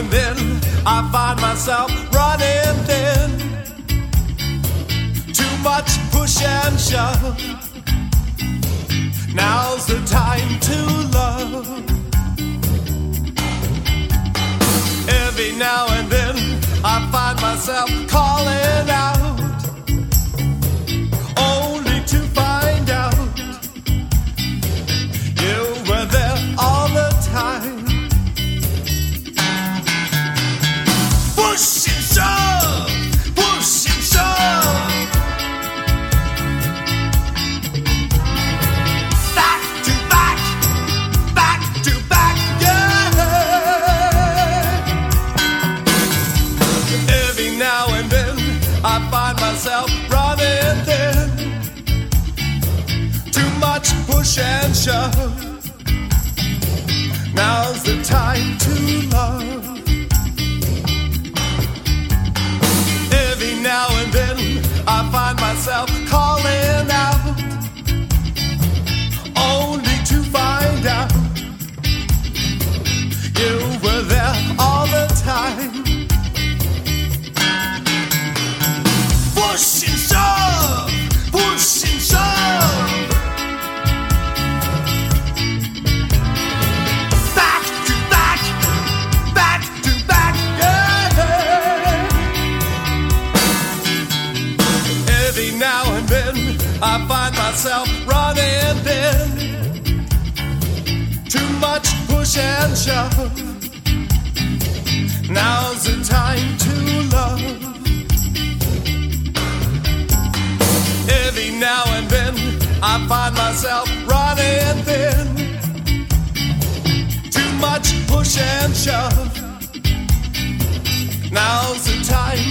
I find myself running thin. Too much push and shove. Now's the time to love. Every now and then I find myself myself running thin. Too much push and shove. Now's the time to love. Every now and then I find myself I find myself running thin. Too much push and shove. Now's the time to love. Every now and then, I find myself running thin. Too much push and shove. Now's the time.